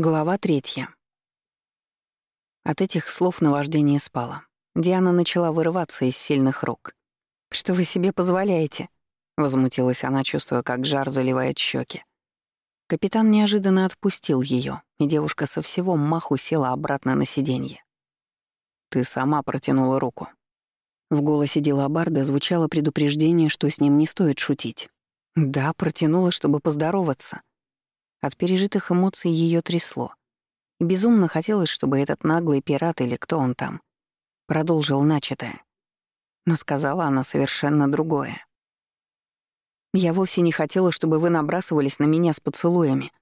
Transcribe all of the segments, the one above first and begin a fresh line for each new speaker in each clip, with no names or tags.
Глава третья. От этих слов наваждение спало. Диана начала вырываться из сильных рук. «Что вы себе позволяете?» — возмутилась она, чувствуя, как жар заливает щеки. Капитан неожиданно отпустил ее, и девушка со всего маху села обратно на сиденье. «Ты сама протянула руку». В голосе Дилабарда звучало предупреждение, что с ним не стоит шутить. «Да, протянула, чтобы поздороваться», от пережитых эмоций ее трясло. И безумно хотелось, чтобы этот наглый пират или кто он там продолжил начатое. Но сказала она совершенно другое. «Я вовсе не хотела, чтобы вы набрасывались на меня с поцелуями».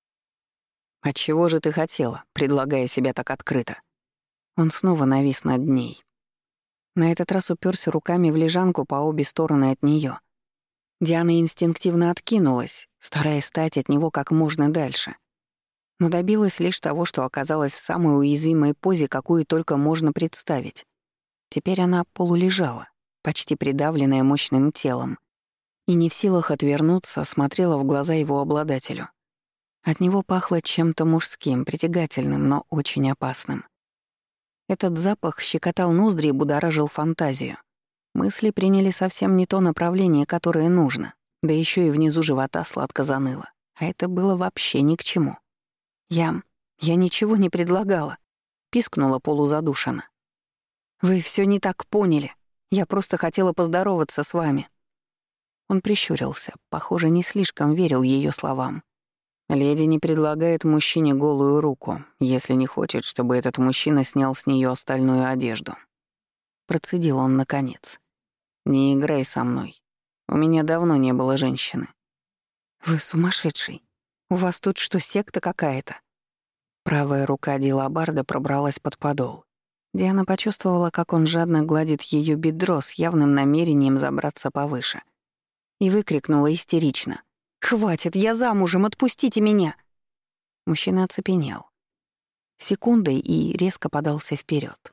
«А чего же ты хотела, предлагая себя так открыто?» Он снова навис над ней. На этот раз уперся руками в лежанку по обе стороны от нее. Диана инстинктивно откинулась, стараясь стать от него как можно дальше. Но добилась лишь того, что оказалась в самой уязвимой позе, какую только можно представить. Теперь она полулежала, почти придавленная мощным телом, и не в силах отвернуться, смотрела в глаза его обладателю. От него пахло чем-то мужским, притягательным, но очень опасным. Этот запах щекотал ноздри и будоражил фантазию. Мысли приняли совсем не то направление, которое нужно, да еще и внизу живота сладко заныло. А это было вообще ни к чему. Я... я ничего не предлагала, пискнула полузадушенно. Вы все не так поняли. Я просто хотела поздороваться с вами. Он прищурился, похоже, не слишком верил ее словам. Леди не предлагает мужчине голую руку, если не хочет, чтобы этот мужчина снял с нее остальную одежду. Процедил он наконец. «Не играй со мной. У меня давно не было женщины». «Вы сумасшедший. У вас тут что, секта какая-то?» Правая рука Дилабарда пробралась под подол. Диана почувствовала, как он жадно гладит ее бедро с явным намерением забраться повыше. И выкрикнула истерично. «Хватит, я замужем, отпустите меня!» Мужчина оцепенел. Секундой и резко подался вперед.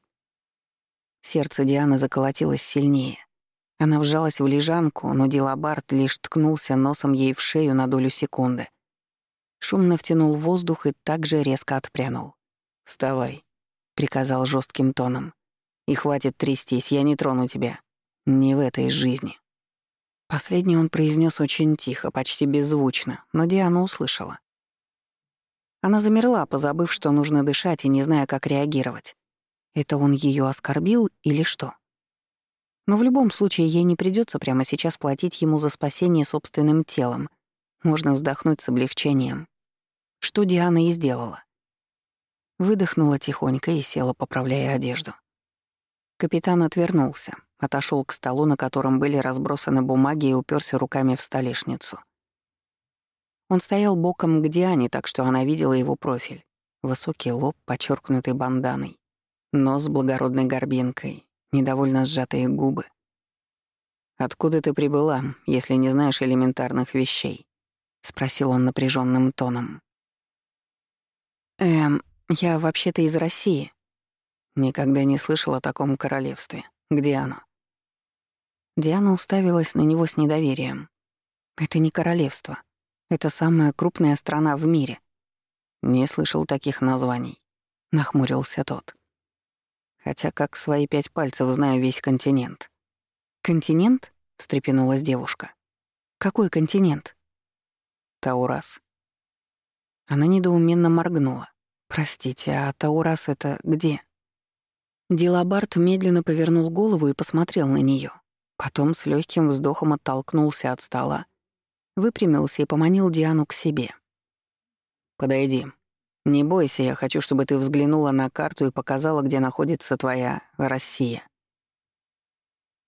Сердце Дианы заколотилось сильнее. Она вжалась в лежанку, но Дилабард лишь ткнулся носом ей в шею на долю секунды. Шумно втянул воздух и также резко отпрянул. «Вставай», — приказал жестким тоном. «И хватит трястись, я не трону тебя. Не в этой жизни». Последний он произнес очень тихо, почти беззвучно, но Диана услышала. Она замерла, позабыв, что нужно дышать и не зная, как реагировать. Это он ее оскорбил или что? Но в любом случае ей не придется прямо сейчас платить ему за спасение собственным телом. Можно вздохнуть с облегчением. Что Диана и сделала. Выдохнула тихонько и села, поправляя одежду. Капитан отвернулся, отошел к столу, на котором были разбросаны бумаги, и уперся руками в столешницу. Он стоял боком к Диане, так что она видела его профиль. Высокий лоб, подчеркнутый банданой, нос с благородной горбинкой, недовольно сжатые губы. «Откуда ты прибыла, если не знаешь элементарных вещей?» — спросил он напряженным тоном. «Эм, я вообще-то из России». Никогда не слышала о таком королевстве. Где оно? Диана уставилась на него с недоверием. «Это не королевство. Это самая крупная страна в мире». «Не слышал таких названий», — нахмурился тот хотя как свои пять пальцев знаю весь континент. «Континент?» — встрепенулась девушка. «Какой континент?» «Таурас». Она недоуменно моргнула. «Простите, а Таурас — это где?» Дилабард медленно повернул голову и посмотрел на нее. Потом с легким вздохом оттолкнулся от стола, выпрямился и поманил Диану к себе. «Подойди», не бойся, я хочу, чтобы ты взглянула на карту и показала, где находится твоя Россия.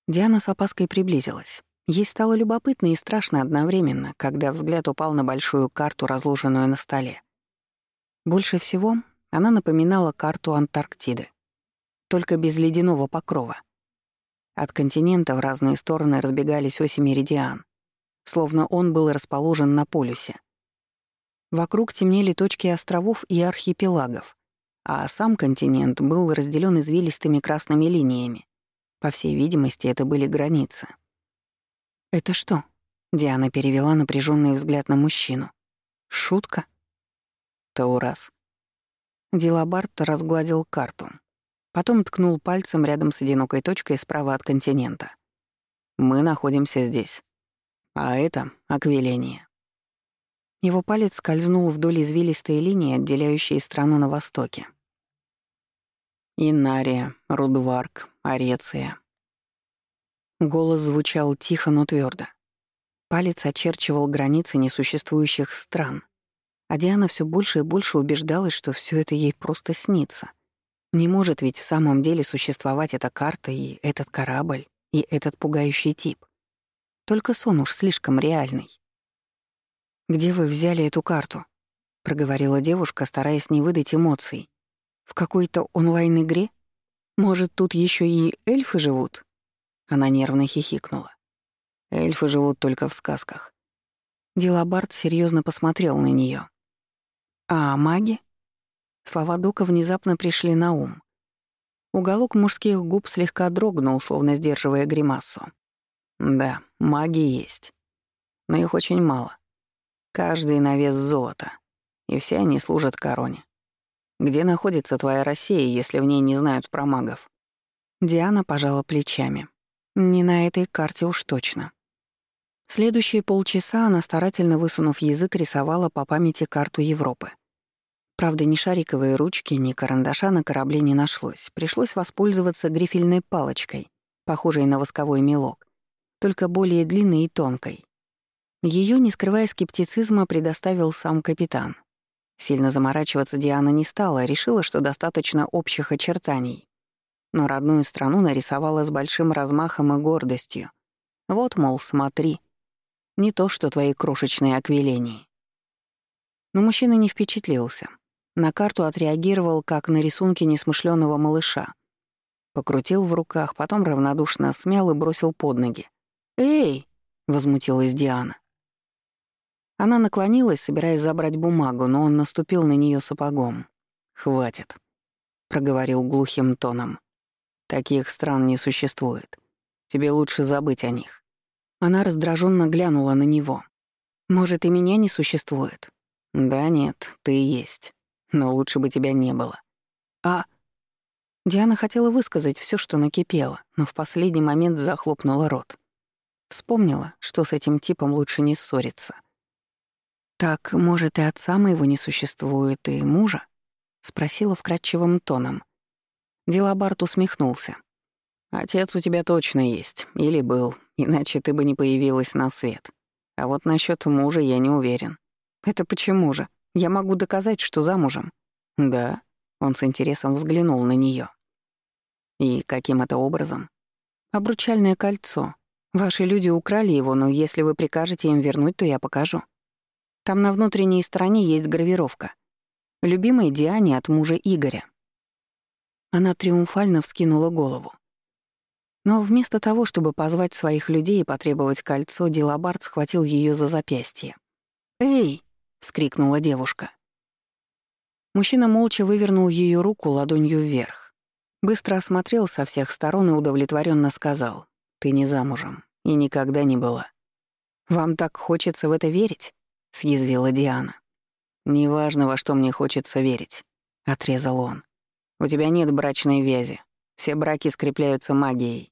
Диана с опаской приблизилась. Ей стало любопытно и страшно одновременно, когда взгляд упал на большую карту, разложенную на столе. Больше всего она напоминала карту Антарктиды, только без ледяного покрова. От континента в разные стороны разбегались оси меридиан, словно он был расположен на полюсе. Вокруг темнели точки островов и архипелагов, а сам континент был разделен извилистыми красными линиями. По всей видимости, это были границы. «Это что?» — Диана перевела напряженный взгляд на мужчину. «Шутка?» «Таурас». Дилабарт разгладил карту. Потом ткнул пальцем рядом с одинокой точкой справа от континента. «Мы находимся здесь. А это — Аквиления». Его палец скользнул вдоль извилистой линии, отделяющей страну на востоке. Инария, Рудварк, Ареция. Голос звучал тихо, но твердо. Палец очерчивал границы несуществующих стран. А Диана все больше и больше убеждалась, что все это ей просто снится. Не может ведь в самом деле существовать эта карта и этот корабль, и этот пугающий тип. Только сон уж слишком реальный. «Где вы взяли эту карту?» — проговорила девушка, стараясь не выдать эмоций. «В какой-то онлайн-игре? Может, тут еще и эльфы живут?» Она нервно хихикнула. Эльфы живут только в сказках. Дилабард серьезно посмотрел на нее. А маги? Слова Дока внезапно пришли на ум. Уголок мужских губ слегка дрогнул, словно сдерживая гримасу. Да, маги есть. Но их очень мало. Каждый на вес золота. И все они служат короне. Где находится твоя Россия, если в ней не знают про магов? Диана пожала плечами. Не на этой карте уж точно. Следующие полчаса она, старательно высунув язык, рисовала по памяти карту Европы. Правда, ни шариковой ручки, ни карандаша на корабле не нашлось. Пришлось воспользоваться грифельной палочкой, похожей на восковой мелок, только более длинной и тонкой. Ее, не скрывая скептицизма, предоставил сам капитан. Сильно заморачиваться Диана не стала, решила, что достаточно общих очертаний но родную страну нарисовала с большим размахом и гордостью. Вот, мол, смотри. Не то, что твои крошечные аквилении. Но мужчина не впечатлился. На карту отреагировал, как на рисунке несмышленого малыша. Покрутил в руках, потом равнодушно смял и бросил под ноги. «Эй!» — возмутилась Диана. Она наклонилась, собираясь забрать бумагу, но он наступил на нее сапогом. «Хватит», — проговорил глухим тоном. Таких стран не существует. Тебе лучше забыть о них». Она раздраженно глянула на него. «Может, и меня не существует?» «Да нет, ты есть. Но лучше бы тебя не было». «А...» Диана хотела высказать все, что накипело, но в последний момент захлопнула рот. Вспомнила, что с этим типом лучше не ссориться. «Так, может, и отца моего не существует, и мужа?» — спросила вкрадчивым тоном. Дилабарт усмехнулся. «Отец у тебя точно есть. Или был. Иначе ты бы не появилась на свет. А вот насчет мужа я не уверен». «Это почему же? Я могу доказать, что замужем». «Да». Он с интересом взглянул на нее. «И каким это образом?» «Обручальное кольцо. Ваши люди украли его, но если вы прикажете им вернуть, то я покажу. Там на внутренней стороне есть гравировка. Любимой Диане от мужа Игоря. Она триумфально вскинула голову. Но вместо того, чтобы позвать своих людей и потребовать кольцо, Дилабард схватил ее за запястье. «Эй!» — вскрикнула девушка. Мужчина молча вывернул ее руку ладонью вверх. Быстро осмотрел со всех сторон и удовлетворенно сказал. «Ты не замужем и никогда не была». «Вам так хочется в это верить?» — съязвила Диана. «Неважно, во что мне хочется верить», — отрезал он. У тебя нет брачной вязи. Все браки скрепляются магией.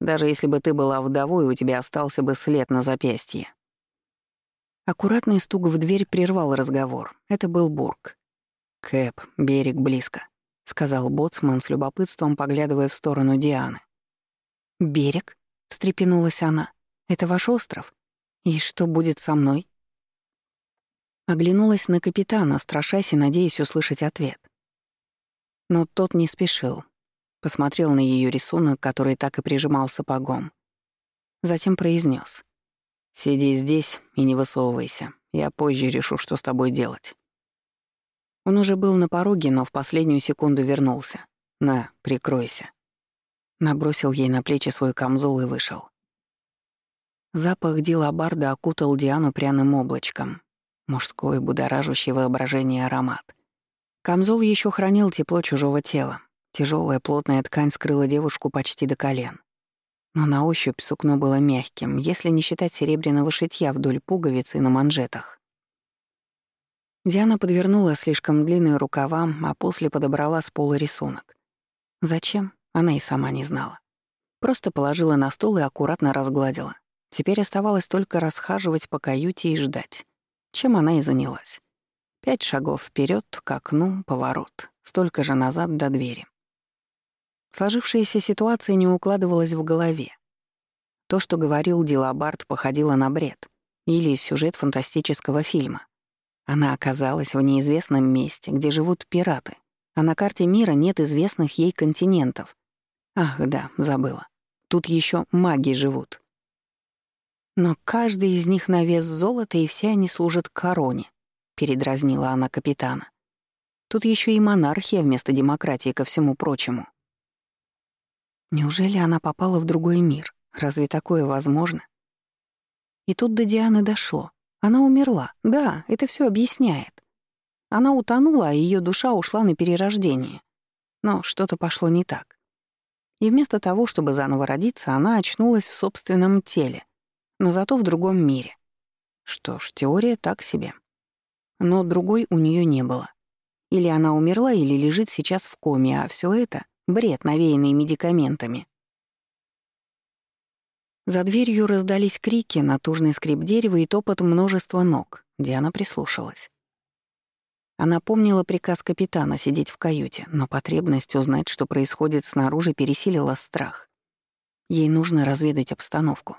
Даже если бы ты была вдовой, у тебя остался бы след на запястье. Аккуратный стук в дверь прервал разговор. Это был Бург. «Кэп, берег близко», — сказал боцман с любопытством, поглядывая в сторону Дианы. «Берег?» — встрепенулась она. «Это ваш остров? И что будет со мной?» Оглянулась на капитана, страшась и надеясь услышать ответ. Но тот не спешил. Посмотрел на ее рисунок, который так и прижимал сапогом. Затем произнес: «Сиди здесь и не высовывайся. Я позже решу, что с тобой делать». Он уже был на пороге, но в последнюю секунду вернулся. «На, прикройся». Набросил ей на плечи свой камзол и вышел. Запах Дилабарда окутал Диану пряным облачком. Мужской, будоражащий воображение аромат — Камзол еще хранил тепло чужого тела. Тяжелая плотная ткань скрыла девушку почти до колен. Но на ощупь сукно было мягким, если не считать серебряного шитья вдоль пуговиц и на манжетах. Диана подвернула слишком длинные рукава, а после подобрала с пола рисунок. Зачем? Она и сама не знала. Просто положила на стол и аккуратно разгладила. Теперь оставалось только расхаживать по каюте и ждать. Чем она и занялась. Пять шагов вперед к окну, поворот. Столько же назад до двери. Сложившаяся ситуация не укладывалась в голове. То, что говорил Дилабард, походило на бред или сюжет фантастического фильма. Она оказалась в неизвестном месте, где живут пираты, а на карте мира нет известных ей континентов. Ах, да, забыла. Тут еще маги живут. Но каждый из них на вес золота, и все они служат короне, передразнила она капитана. Тут еще и монархия вместо демократии ко всему прочему. Неужели она попала в другой мир? Разве такое возможно? И тут до Дианы дошло. Она умерла. Да, это все объясняет. Она утонула, а ее душа ушла на перерождение. Но что-то пошло не так. И вместо того, чтобы заново родиться, она очнулась в собственном теле, но зато в другом мире. Что ж, теория так себе. Но другой у нее не было. Или она умерла, или лежит сейчас в коме, а все это — бред, навеянный медикаментами. За дверью раздались крики, натужный скрип дерева и топот множества ног. Диана прислушалась. Она помнила приказ капитана сидеть в каюте, но потребность узнать, что происходит снаружи, пересилила страх. Ей нужно разведать обстановку.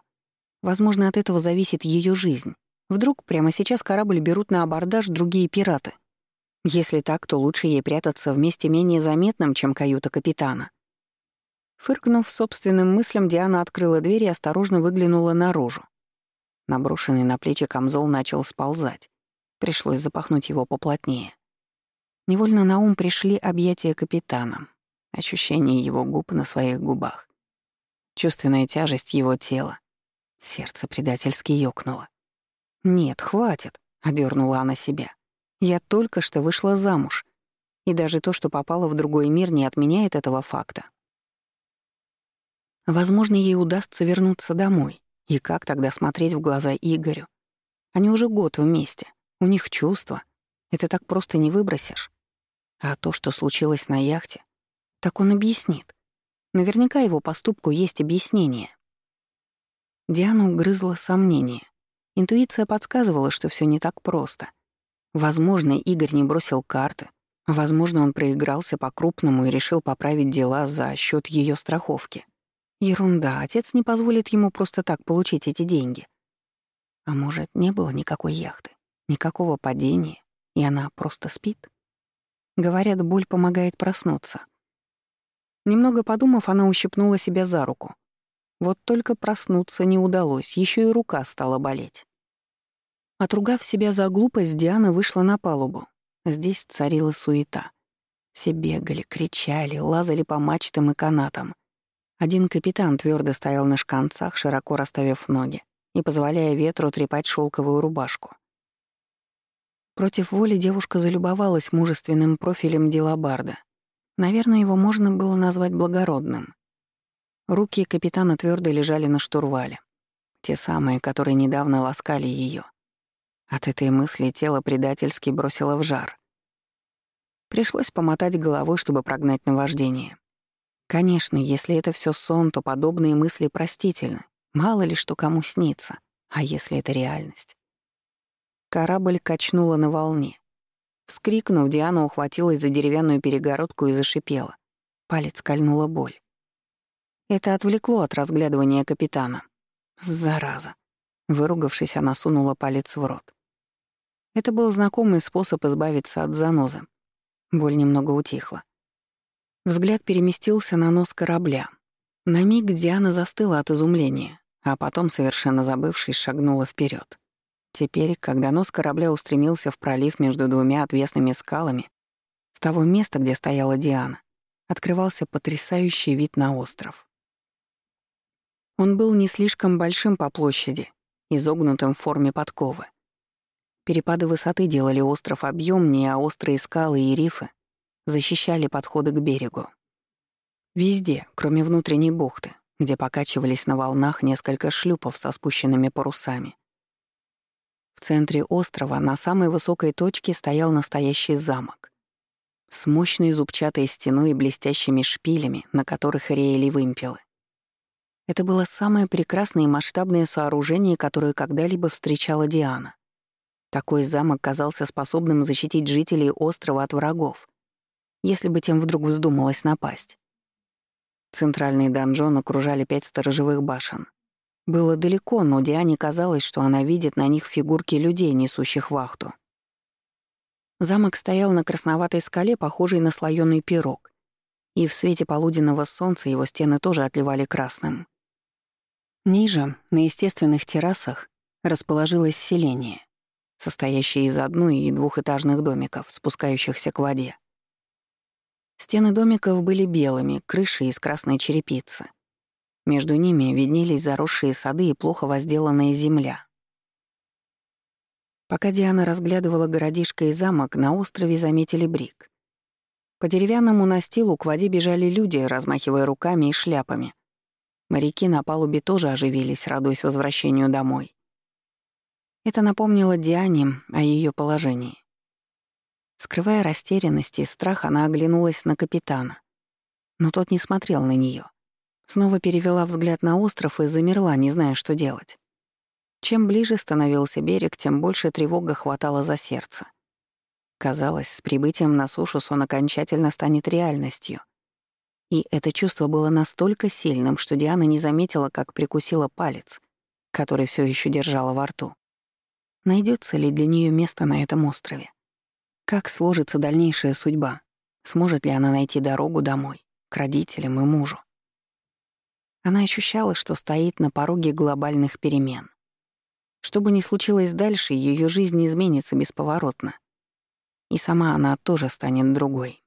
Возможно, от этого зависит ее жизнь. Вдруг прямо сейчас корабль берут на абордаж другие пираты. Если так, то лучше ей прятаться в месте менее заметном, чем каюта капитана. Фыркнув собственным мыслям, Диана открыла дверь и осторожно выглянула наружу. Наброшенный на плечи камзол начал сползать. Пришлось запахнуть его поплотнее. Невольно на ум пришли объятия капитана, ощущение его губ на своих губах, чувственная тяжесть его тела. Сердце предательски ёкнуло. «Нет, хватит», — одернула она себя. «Я только что вышла замуж, и даже то, что попала в другой мир, не отменяет этого факта. Возможно, ей удастся вернуться домой. И как тогда смотреть в глаза Игорю? Они уже год вместе. У них чувства. Это так просто не выбросишь. А то, что случилось на яхте, так он объяснит. Наверняка его поступку есть объяснение. Диану грызло сомнение. Интуиция подсказывала, что все не так просто. Возможно, Игорь не бросил карты. Возможно, он проигрался по-крупному и решил поправить дела за счет ее страховки. Ерунда, отец не позволит ему просто так получить эти деньги. А может, не было никакой яхты, никакого падения, и она просто спит? Говорят, боль помогает проснуться. Немного подумав, она ущипнула себя за руку. Вот только проснуться не удалось, еще и рука стала болеть. Отругав себя за глупость, Диана вышла на палубу. Здесь царила суета. Все бегали, кричали, лазали по мачтам и канатам. Один капитан твердо стоял на шканцах, широко расставив ноги, не позволяя ветру трепать шелковую рубашку. Против воли девушка залюбовалась мужественным профилем Дилабарда. Наверное, его можно было назвать благородным. Руки капитана твердо лежали на штурвале. Те самые, которые недавно ласкали ее. От этой мысли тело предательски бросило в жар. Пришлось помотать головой, чтобы прогнать наваждение. Конечно, если это все сон, то подобные мысли простительны. Мало ли что кому снится. А если это реальность? Корабль качнула на волне. Вскрикнув, Диана ухватилась за деревянную перегородку и зашипела. Палец кольнула боль. Это отвлекло от разглядывания капитана. Зараза. Выругавшись, она сунула палец в рот. Это был знакомый способ избавиться от занозы. Боль немного утихла. Взгляд переместился на нос корабля. На миг Диана застыла от изумления, а потом, совершенно забывшись, шагнула вперед. Теперь, когда нос корабля устремился в пролив между двумя отвесными скалами, с того места, где стояла Диана, открывался потрясающий вид на остров. Он был не слишком большим по площади, изогнутым в форме подковы. Перепады высоты делали остров объемнее, а острые скалы и рифы защищали подходы к берегу. Везде, кроме внутренней бухты, где покачивались на волнах несколько шлюпов со спущенными парусами. В центре острова, на самой высокой точке, стоял настоящий замок. С мощной зубчатой стеной и блестящими шпилями, на которых реяли вымпелы. Это было самое прекрасное и масштабное сооружение, которое когда-либо встречала Диана. Такой замок казался способным защитить жителей острова от врагов, если бы тем вдруг вздумалось напасть. Центральный донжон окружали пять сторожевых башен. Было далеко, но Диане казалось, что она видит на них фигурки людей, несущих вахту. Замок стоял на красноватой скале, похожей на слоёный пирог, и в свете полуденного солнца его стены тоже отливали красным. Ниже, на естественных террасах, расположилось селение, состоящее из одной- и двухэтажных домиков, спускающихся к воде. Стены домиков были белыми, крыши из красной черепицы. Между ними виднелись заросшие сады и плохо возделанная земля. Пока Диана разглядывала городишко и замок, на острове заметили брик. По деревянному настилу к воде бежали люди, размахивая руками и шляпами — Моряки на палубе тоже оживились, радуясь возвращению домой. Это напомнило Диане о ее положении. Скрывая растерянность и страх, она оглянулась на капитана. Но тот не смотрел на нее. Снова перевела взгляд на остров и замерла, не зная, что делать. Чем ближе становился берег, тем больше тревога хватало за сердце. Казалось, с прибытием на сушу сон окончательно станет реальностью — и это чувство было настолько сильным, что Диана не заметила, как прикусила палец, который все еще держала во рту. Найдется ли для нее место на этом острове? Как сложится дальнейшая судьба? Сможет ли она найти дорогу домой, к родителям и мужу? Она ощущала, что стоит на пороге глобальных перемен. Что бы ни случилось дальше, ее жизнь изменится бесповоротно. И сама она тоже станет другой.